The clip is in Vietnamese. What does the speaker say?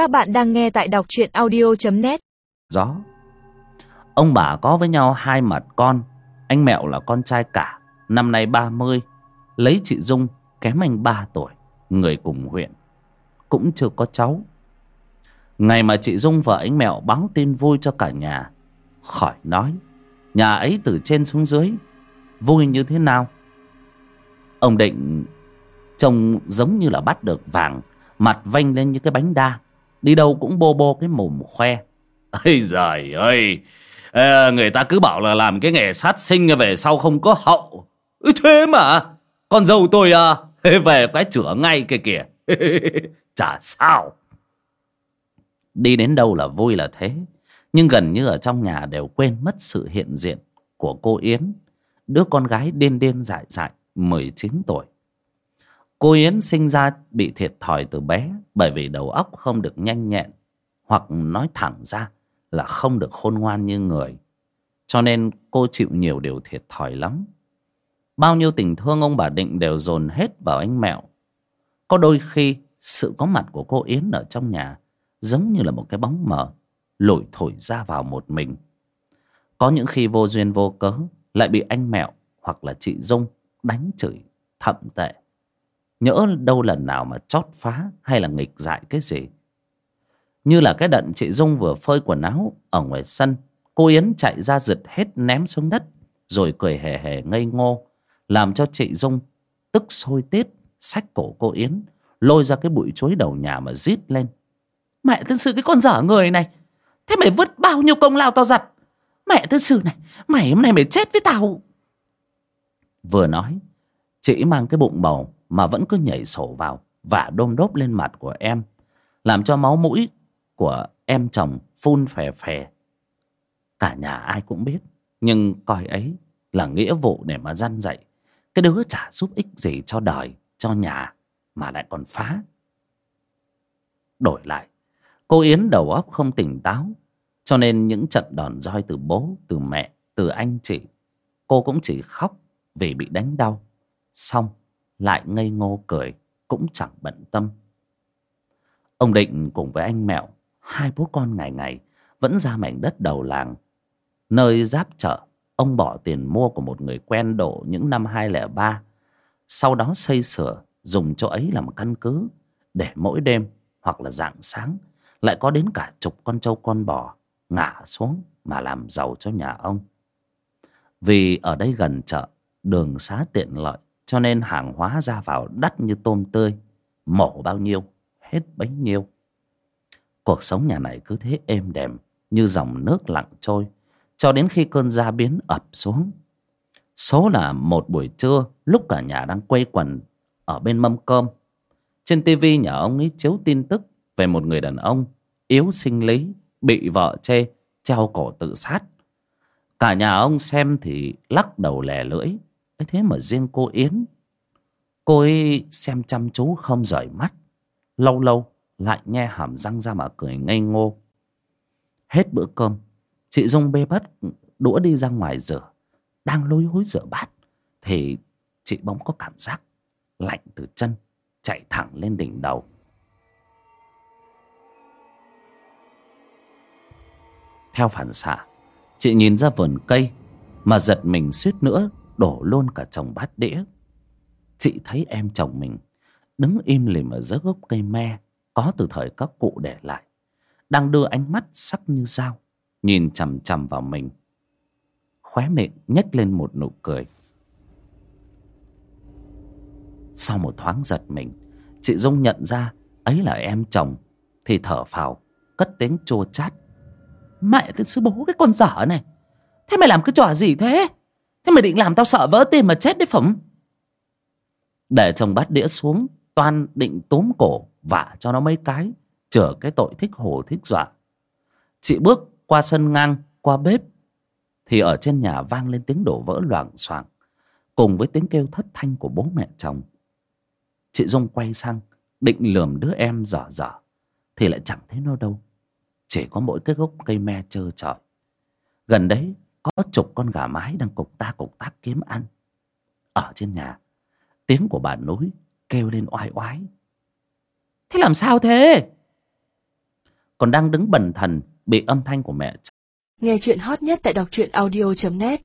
Các bạn đang nghe tại đọc truyện audio.net Gió Ông bà có với nhau hai mặt con, Anh Mẹo là con trai cả, Năm nay ba mươi, Lấy chị Dung kém anh ba tuổi, Người cùng huyện, Cũng chưa có cháu. Ngày mà chị Dung và anh Mẹo báo tin vui cho cả nhà, Khỏi nói, Nhà ấy từ trên xuống dưới, Vui như thế nào? Ông Định Trông giống như là bắt được vàng, Mặt vanh lên như cái bánh đa. Đi đâu cũng bô bô cái mồm khoe. Ây giời ơi. À, người ta cứ bảo là làm cái nghề sát sinh về sau không có hậu. Thế mà. Con dâu tôi à về cái chữa ngay kìa kìa. Chả sao. Đi đến đâu là vui là thế nhưng gần như ở trong nhà đều quên mất sự hiện diện của cô yến đứa con gái điên điên dại dại 19 tuổi cô yến sinh ra bị thiệt thòi từ bé bởi vì đầu óc không được nhanh nhẹn hoặc nói thẳng ra là không được khôn ngoan như người. Cho nên cô chịu nhiều điều thiệt thòi lắm. Bao nhiêu tình thương ông bà định đều dồn hết vào anh mẹo. Có đôi khi sự có mặt của cô yến ở trong nhà giống như là một cái bóng mờ lủi thổi ra vào một mình. Có những khi vô duyên vô cớ lại bị anh mẹo hoặc là chị dung đánh chửi thậm tệ nhỡ đâu lần nào mà chót phá hay là nghịch dại cái gì. Như là cái đận chị dung vừa phơi quần áo ở ngoài sân, cô yến chạy ra giật hết ném xuống đất, rồi cười hề hề ngây ngô, làm cho chị dung tức sôi tiết xách cổ cô yến, lôi ra cái bụi chuối đầu nhà mà rít lên. Mẹ thân sự cái con dở người này, thế mày vứt bao nhiêu công lao tao giặt? Mẹ thân sự này, mày hôm nay mày chết với tao. Vừa nói chị mang cái bụng bầu mà vẫn cứ nhảy sổ vào và đôm đốp lên mặt của em, làm cho máu mũi của em chồng phun phè phè. Cả nhà ai cũng biết, nhưng coi ấy là nghĩa vụ để mà răn dạy. Cái đứa chả giúp ích gì cho đời, cho nhà mà lại còn phá. Đổi lại, cô yến đầu óc không tỉnh táo, cho nên những trận đòn roi từ bố, từ mẹ, từ anh chị, cô cũng chỉ khóc vì bị đánh đau xong, lại ngây ngô cười, cũng chẳng bận tâm. Ông định cùng với anh mẹo, hai bố con ngày ngày, vẫn ra mảnh đất đầu làng. Nơi giáp chợ, ông bỏ tiền mua của một người quen đổ những năm hai lẻ ba. Sau đó xây sửa, dùng chỗ ấy làm căn cứ, để mỗi đêm, hoặc là rạng sáng, lại có đến cả chục con trâu con bò, ngả xuống mà làm giàu cho nhà ông. Vì ở đây gần chợ, đường xá tiện lợi cho nên hàng hóa ra vào đắt như tôm tươi, mổ bao nhiêu, hết bấy nhiêu. Cuộc sống nhà này cứ thế êm đềm, như dòng nước lặng trôi, cho đến khi cơn gia biến ập xuống. Số là một buổi trưa, lúc cả nhà đang quây quần ở bên mâm cơm. Trên tivi nhà ông ấy chiếu tin tức về một người đàn ông yếu sinh lý, bị vợ chê, treo cổ tự sát. Cả nhà ông xem thì lắc đầu lè lưỡi thế mà riêng cô yến. Cô ấy xem chăm chú không rời mắt. Lâu lâu lại nghe hàm răng ra mà cười ngây ngô. Hết bữa cơm, chị dung bê bát đũa đi ra ngoài rửa. Đang lối hối rửa bát, thì chị bỗng có cảm giác lạnh từ chân, chạy thẳng lên đỉnh đầu. Theo phản xạ, chị nhìn ra vườn cây mà giật mình suýt nữa đổ luôn cả chồng bát đĩa. Chị thấy em chồng mình đứng im lìm ở dưới gốc cây me, có từ thời các cụ để lại, đang đưa ánh mắt sắc như dao, nhìn chằm chằm vào mình. Khóe miệng nhếch lên một nụ cười. Sau một thoáng giật mình, chị dung nhận ra ấy là em chồng, thì thở phào, cất tiếng chua chát. Mẹ thế sư bố cái con dở này, thế mày làm cái trò gì thế? Thế mày định làm tao sợ vỡ tim mà chết đấy phẩm để chồng bát đĩa xuống, toan định túm cổ, vả cho nó mấy cái, chở cái tội thích hồ thích dọa. Chị bước qua sân ngang, qua bếp, thì ở trên nhà vang lên tiếng đổ vỡ loảng xoảng, cùng với tiếng kêu thất thanh của bố mẹ chồng. Chị dung quay sang, định lườm đứa em dở dở, thì lại chẳng thấy nó đâu. Chỉ có mỗi cái gốc cây me trơ trọi. Gần đấy có chục con gà mái đang cục ta cục tác kiếm ăn. Ở trên nhà, tiếng của bà núi kêu lên oai oái. Thế làm sao thế? Còn đang đứng bần thần bị âm thanh của mẹ Nghe chuyện hot nhất tại đọc truyện audio.net